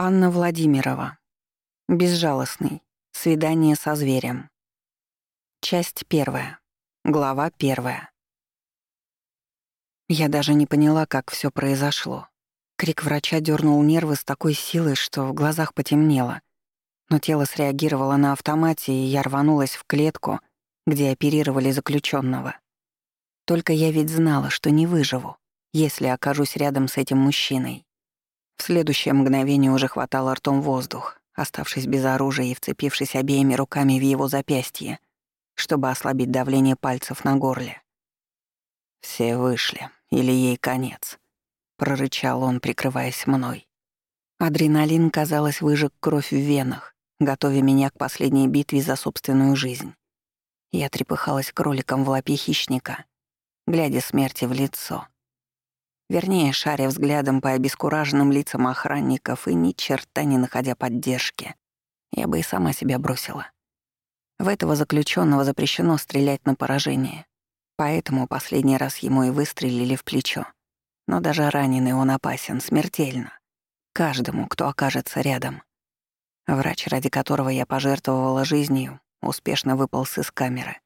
Анна Владимирова. Безжалостный. Свидание со зверем. Часть первая. Глава первая. Я даже не поняла, как все произошло. Крик врача дернул нервы с такой силой, что в глазах потемнело. Но тело среагировало на автомате, и я рванулась в клетку, где оперировали заключенного. Только я ведь знала, что не выживу, если окажусь рядом с этим мужчиной. В следующее мгновение уже хватало ртом воздух, оставшись без оружия и вцепившись обеими руками в его запястье, чтобы ослабить давление пальцев на горле. «Все вышли, или ей конец», — прорычал он, прикрываясь мной. Адреналин, казалось, выжег кровь в венах, готовя меня к последней битве за собственную жизнь. Я трепыхалась кроликом в лапе хищника, глядя смерти в лицо — Вернее, шаря взглядом по обескураженным лицам охранников и ни черта не находя поддержки. Я бы и сама себя бросила. В этого заключенного запрещено стрелять на поражение. Поэтому последний раз ему и выстрелили в плечо. Но даже раненый он опасен, смертельно. Каждому, кто окажется рядом. Врач, ради которого я пожертвовала жизнью, успешно выполз из камеры.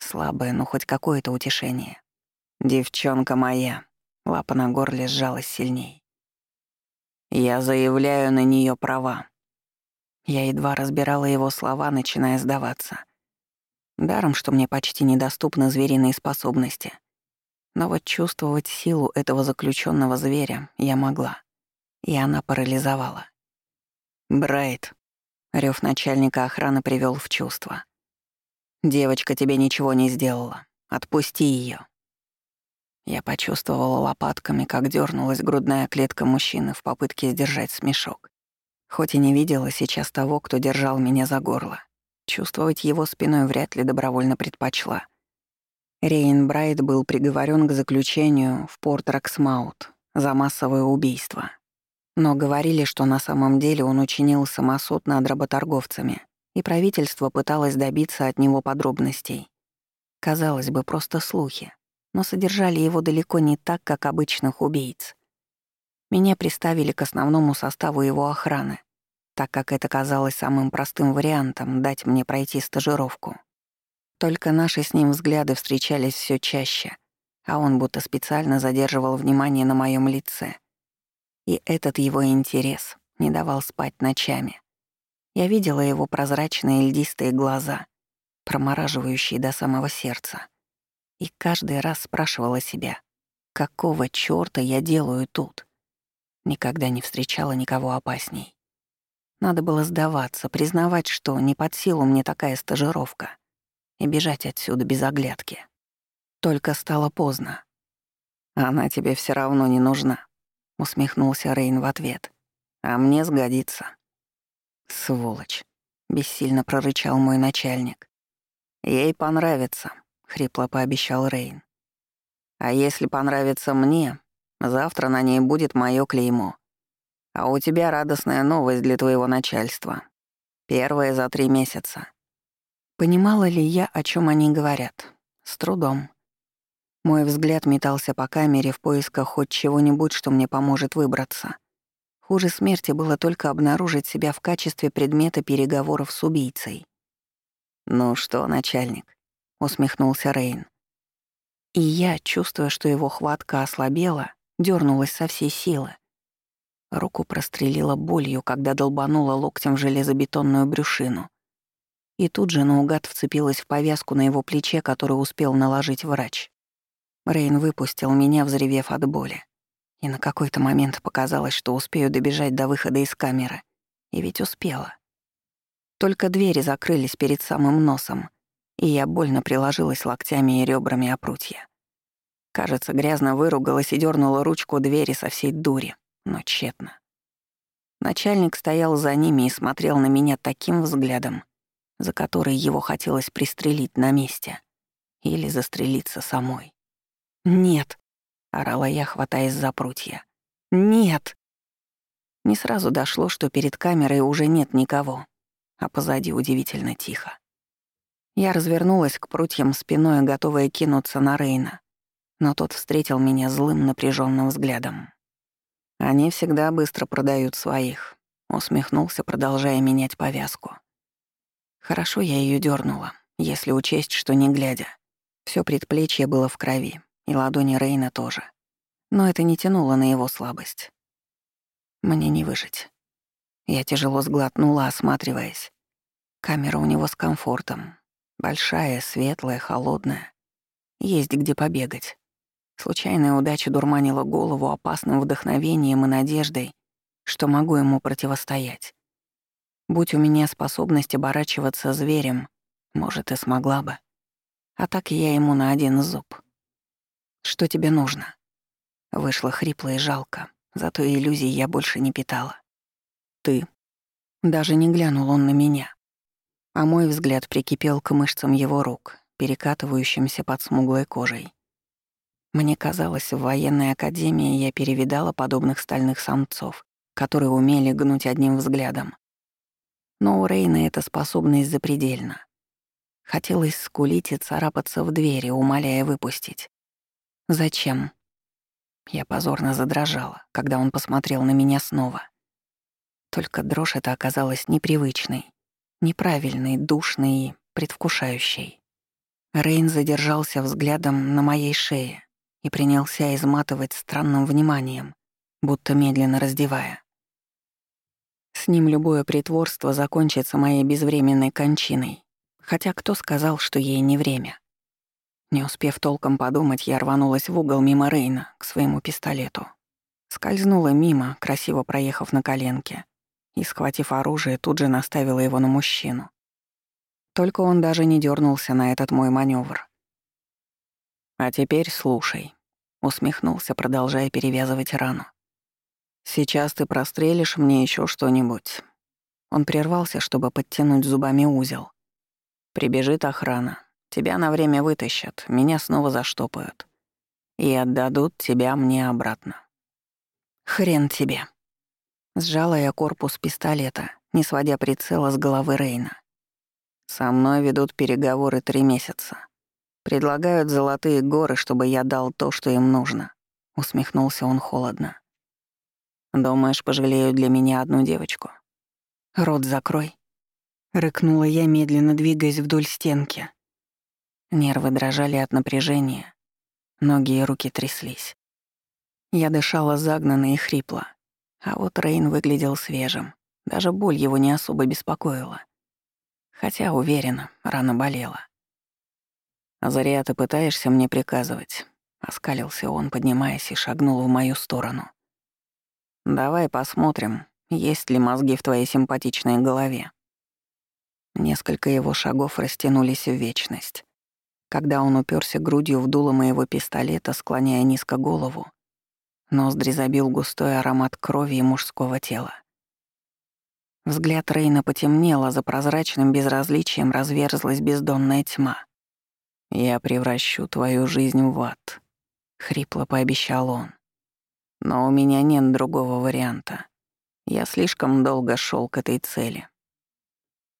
Слабое, но хоть какое-то утешение. «Девчонка моя», Лапа на горле сжалась сильней. «Я заявляю на нее права». Я едва разбирала его слова, начиная сдаваться. Даром, что мне почти недоступны звериные способности. Но вот чувствовать силу этого заключенного зверя я могла. И она парализовала. «Брайт», — рев начальника охраны привел в чувство. «Девочка тебе ничего не сделала. Отпусти ее. Я почувствовала лопатками, как дернулась грудная клетка мужчины в попытке сдержать смешок. Хоть и не видела сейчас того, кто держал меня за горло. Чувствовать его спиной вряд ли добровольно предпочла. Рейн Брайт был приговорен к заключению в порт Роксмаут за массовое убийство. Но говорили, что на самом деле он учинил самосуд над работорговцами, и правительство пыталось добиться от него подробностей. Казалось бы, просто слухи но содержали его далеко не так, как обычных убийц. Меня приставили к основному составу его охраны, так как это казалось самым простым вариантом дать мне пройти стажировку. Только наши с ним взгляды встречались все чаще, а он будто специально задерживал внимание на моем лице. И этот его интерес не давал спать ночами. Я видела его прозрачные льдистые глаза, промораживающие до самого сердца. И каждый раз спрашивала себя, какого чёрта я делаю тут? Никогда не встречала никого опасней. Надо было сдаваться, признавать, что не под силу мне такая стажировка, и бежать отсюда без оглядки. Только стало поздно. «Она тебе все равно не нужна», — усмехнулся Рейн в ответ. «А мне сгодится». «Сволочь», — бессильно прорычал мой начальник. «Ей понравится», — хрипло пообещал Рейн. «А если понравится мне, завтра на ней будет моё клеймо. А у тебя радостная новость для твоего начальства. Первая за три месяца». Понимала ли я, о чем они говорят? С трудом. Мой взгляд метался по камере в поисках хоть чего-нибудь, что мне поможет выбраться. Хуже смерти было только обнаружить себя в качестве предмета переговоров с убийцей. «Ну что, начальник, усмехнулся Рейн. И я, чувствуя, что его хватка ослабела, дернулась со всей силы. Руку прострелила болью, когда долбанула локтем в железобетонную брюшину. И тут же наугад вцепилась в повязку на его плече, которую успел наложить врач. Рейн выпустил меня, взревев от боли. И на какой-то момент показалось, что успею добежать до выхода из камеры. И ведь успела. Только двери закрылись перед самым носом, и я больно приложилась локтями и ребрами о прутья. Кажется, грязно выругалась и дернула ручку двери со всей дури, но тщетно. Начальник стоял за ними и смотрел на меня таким взглядом, за который его хотелось пристрелить на месте или застрелиться самой. «Нет!» — орала я, хватаясь за прутья. «Нет!» Не сразу дошло, что перед камерой уже нет никого, а позади удивительно тихо. Я развернулась к прутьям спиной, готовая кинуться на Рейна, но тот встретил меня злым напряженным взглядом. Они всегда быстро продают своих. Усмехнулся, продолжая менять повязку. Хорошо я ее дернула, если учесть, что не глядя. Все предплечье было в крови, и ладони Рейна тоже. Но это не тянуло на его слабость. Мне не выжить. Я тяжело сглотнула, осматриваясь. Камера у него с комфортом. Большая, светлая, холодная. Есть где побегать. Случайная удача дурманила голову опасным вдохновением и надеждой, что могу ему противостоять. Будь у меня способность оборачиваться зверем, может, и смогла бы. А так я ему на один зуб. «Что тебе нужно?» Вышло хрипло и жалко, зато иллюзий я больше не питала. «Ты». Даже не глянул он на меня а мой взгляд прикипел к мышцам его рук, перекатывающимся под смуглой кожей. Мне казалось, в военной академии я перевидала подобных стальных самцов, которые умели гнуть одним взглядом. Но у Рейна эта способность запредельна. Хотелось скулить и царапаться в двери, умоляя выпустить. «Зачем?» Я позорно задрожала, когда он посмотрел на меня снова. Только дрожь эта оказалась непривычной. Неправильный, душный и предвкушающий. Рейн задержался взглядом на моей шее и принялся изматывать странным вниманием, будто медленно раздевая. С ним любое притворство закончится моей безвременной кончиной, хотя кто сказал, что ей не время? Не успев толком подумать, я рванулась в угол мимо Рейна к своему пистолету. Скользнула мимо, красиво проехав на коленке, и, схватив оружие, тут же наставила его на мужчину. Только он даже не дернулся на этот мой маневр. «А теперь слушай», — усмехнулся, продолжая перевязывать рану. «Сейчас ты прострелишь мне еще что-нибудь». Он прервался, чтобы подтянуть зубами узел. «Прибежит охрана. Тебя на время вытащат, меня снова заштопают. И отдадут тебя мне обратно». «Хрен тебе», Сжала я корпус пистолета, не сводя прицела с головы Рейна. «Со мной ведут переговоры три месяца. Предлагают золотые горы, чтобы я дал то, что им нужно», — усмехнулся он холодно. «Думаешь, пожалеют для меня одну девочку?» «Рот закрой», — рыкнула я, медленно двигаясь вдоль стенки. Нервы дрожали от напряжения, ноги и руки тряслись. Я дышала загнанно и хрипло. А вот Рейн выглядел свежим. Даже боль его не особо беспокоила. Хотя, уверена, рана болела. «Зря ты пытаешься мне приказывать», — оскалился он, поднимаясь и шагнул в мою сторону. «Давай посмотрим, есть ли мозги в твоей симпатичной голове». Несколько его шагов растянулись в вечность. Когда он уперся грудью в дуло моего пистолета, склоняя низко голову, Ноздри забил густой аромат крови и мужского тела. Взгляд Рейна потемнел, а за прозрачным безразличием разверзлась бездонная тьма. «Я превращу твою жизнь в ад», — хрипло пообещал он. «Но у меня нет другого варианта. Я слишком долго шел к этой цели».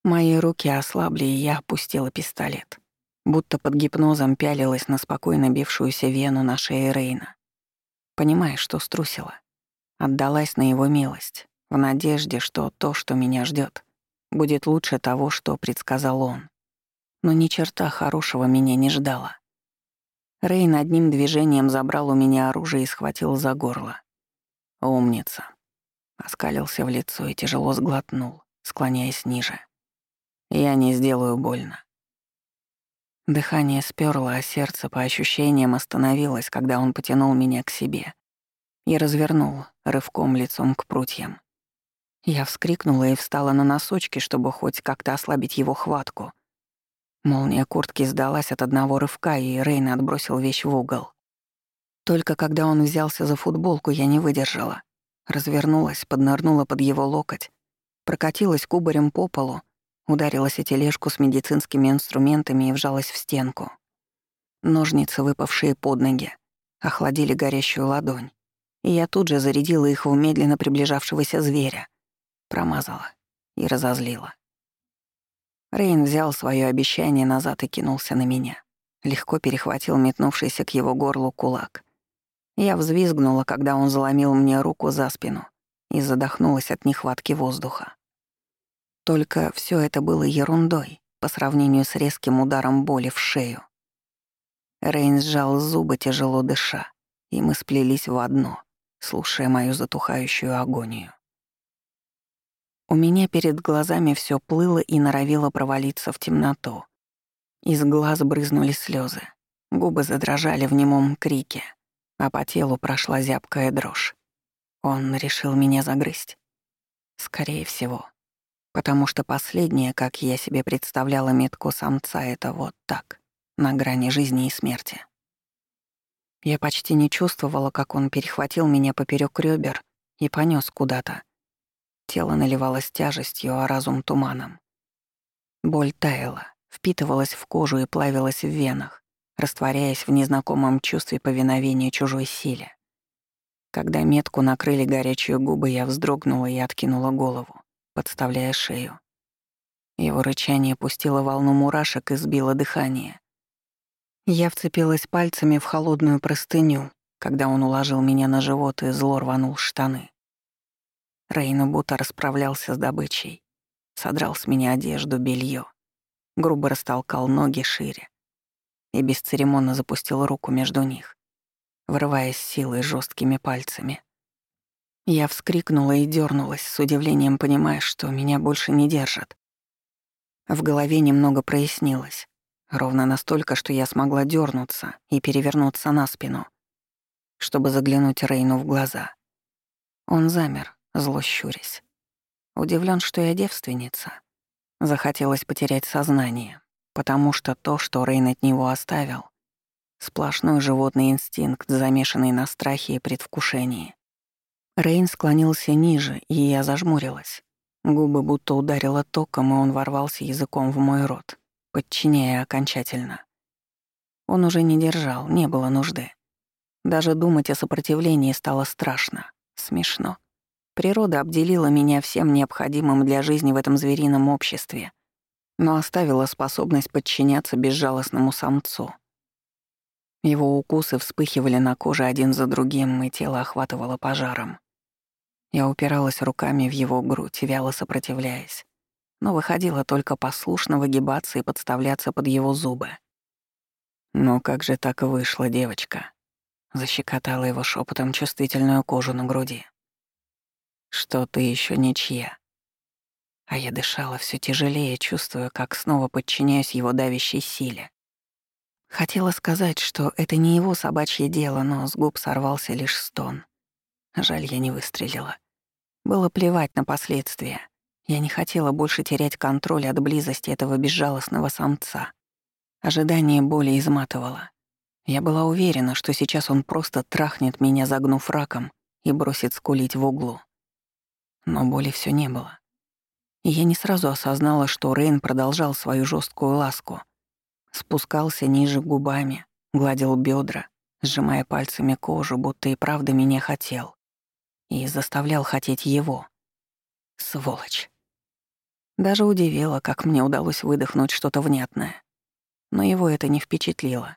Мои руки ослабли, и я опустила пистолет. Будто под гипнозом пялилась на спокойно бившуюся вену на шее Рейна понимая, что струсила. Отдалась на его милость, в надежде, что то, что меня ждет, будет лучше того, что предсказал он. Но ни черта хорошего меня не ждало. Рейн одним движением забрал у меня оружие и схватил за горло. «Умница!» Оскалился в лицо и тяжело сглотнул, склоняясь ниже. «Я не сделаю больно». Дыхание сперло, а сердце по ощущениям остановилось, когда он потянул меня к себе и развернул рывком лицом к прутьям. Я вскрикнула и встала на носочки, чтобы хоть как-то ослабить его хватку. Молния куртки сдалась от одного рывка, и Рейн отбросил вещь в угол. Только когда он взялся за футболку, я не выдержала. Развернулась, поднырнула под его локоть, прокатилась кубарем по полу Ударилась о тележку с медицинскими инструментами и вжалась в стенку. Ножницы, выпавшие под ноги, охладили горящую ладонь, и я тут же зарядила их в медленно приближавшегося зверя. Промазала и разозлила. Рейн взял свое обещание назад и кинулся на меня. Легко перехватил метнувшийся к его горлу кулак. Я взвизгнула, когда он заломил мне руку за спину и задохнулась от нехватки воздуха. Только все это было ерундой по сравнению с резким ударом боли в шею. Рейн сжал зубы, тяжело дыша, и мы сплелись в одно, слушая мою затухающую агонию. У меня перед глазами все плыло и норовило провалиться в темноту. Из глаз брызнули слезы, губы задрожали в немом крике, а по телу прошла зябкая дрожь. Он решил меня загрызть. Скорее всего. Потому что последнее, как я себе представляла метку самца, это вот так, на грани жизни и смерти. Я почти не чувствовала, как он перехватил меня поперек ребер и понес куда-то. Тело наливалось тяжестью, а разум — туманом. Боль таяла, впитывалась в кожу и плавилась в венах, растворяясь в незнакомом чувстве повиновения чужой силе. Когда метку накрыли горячие губы, я вздрогнула и откинула голову, подставляя шею. Его рычание пустило волну мурашек и сбило дыхание. Я вцепилась пальцами в холодную простыню, когда он уложил меня на живот и зло рванул штаны. Рейна будто расправлялся с добычей. Содрал с меня одежду, белье, грубо растолкал ноги шире и бесцеремонно запустил руку между них, врываясь силой жесткими пальцами. Я вскрикнула и дернулась, с удивлением понимая, что меня больше не держат. В голове немного прояснилось. Ровно настолько, что я смогла дернуться и перевернуться на спину, чтобы заглянуть Рейну в глаза. Он замер, зло щурясь. Удивлен, что я девственница. Захотелось потерять сознание, потому что то, что Рейн от него оставил, сплошной животный инстинкт, замешанный на страхе и предвкушении. Рейн склонился ниже, и я зажмурилась. Губы будто ударило током, и он ворвался языком в мой рот, подчиняя окончательно. Он уже не держал, не было нужды. Даже думать о сопротивлении стало страшно, смешно. Природа обделила меня всем необходимым для жизни в этом зверином обществе, но оставила способность подчиняться безжалостному самцу. Его укусы вспыхивали на коже один за другим, и тело охватывало пожаром. Я упиралась руками в его грудь, вяло сопротивляясь, но выходила только послушно выгибаться и подставляться под его зубы. «Ну как же так вышло, девочка?» Защекотала его шепотом чувствительную кожу на груди что ты еще ничья. А я дышала все тяжелее, чувствуя, как снова подчиняюсь его давящей силе. Хотела сказать, что это не его собачье дело, но с губ сорвался лишь стон. Жаль, я не выстрелила. Было плевать на последствия. Я не хотела больше терять контроль от близости этого безжалостного самца. Ожидание боли изматывало. Я была уверена, что сейчас он просто трахнет меня, загнув раком, и бросит скулить в углу но боли все не было. И я не сразу осознала, что Рейн продолжал свою жесткую ласку. Спускался ниже губами, гладил бедра, сжимая пальцами кожу, будто и правда меня хотел. И заставлял хотеть его. Сволочь. Даже удивило, как мне удалось выдохнуть что-то внятное. Но его это не впечатлило.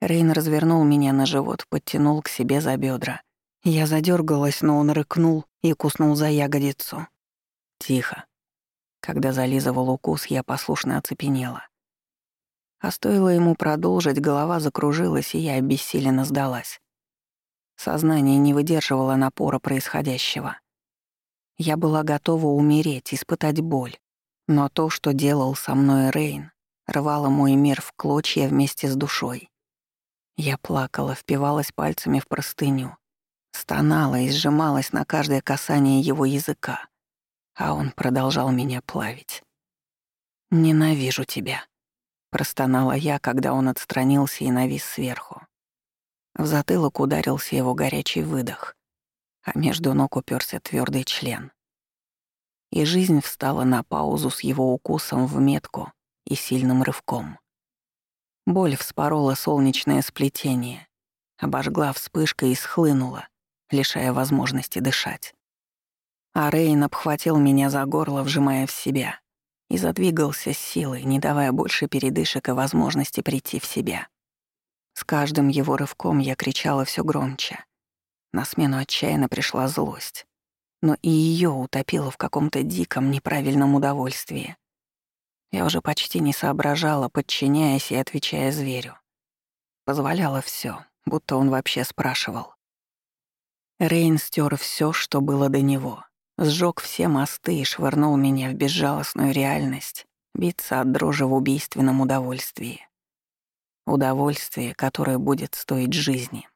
Рейн развернул меня на живот, подтянул к себе за бедра. Я задергалась, но он рыкнул и куснул за ягодицу. Тихо. Когда зализывал укус, я послушно оцепенела. А стоило ему продолжить, голова закружилась, и я обессиленно сдалась. Сознание не выдерживало напора происходящего. Я была готова умереть, испытать боль. Но то, что делал со мной Рейн, рвало мой мир в клочья вместе с душой. Я плакала, впивалась пальцами в простыню, Стонала и сжималась на каждое касание его языка, а он продолжал меня плавить. «Ненавижу тебя», — простонала я, когда он отстранился и навис сверху. В затылок ударился его горячий выдох, а между ног уперся твердый член. И жизнь встала на паузу с его укусом в метку и сильным рывком. Боль вспорола солнечное сплетение, обожгла вспышкой и схлынула, лишая возможности дышать. А Рейн обхватил меня за горло, вжимая в себя, и задвигался с силой, не давая больше передышек и возможности прийти в себя. С каждым его рывком я кричала все громче. На смену отчаянно пришла злость. но и ее утопило в каком-то диком неправильном удовольствии. Я уже почти не соображала, подчиняясь и отвечая зверю. Позволяла все, будто он вообще спрашивал. Рейн стер все, что было до него, сжег все мосты и швырнул меня в безжалостную реальность, биться от дрожи в убийственном удовольствии. Удовольствие, которое будет стоить жизни.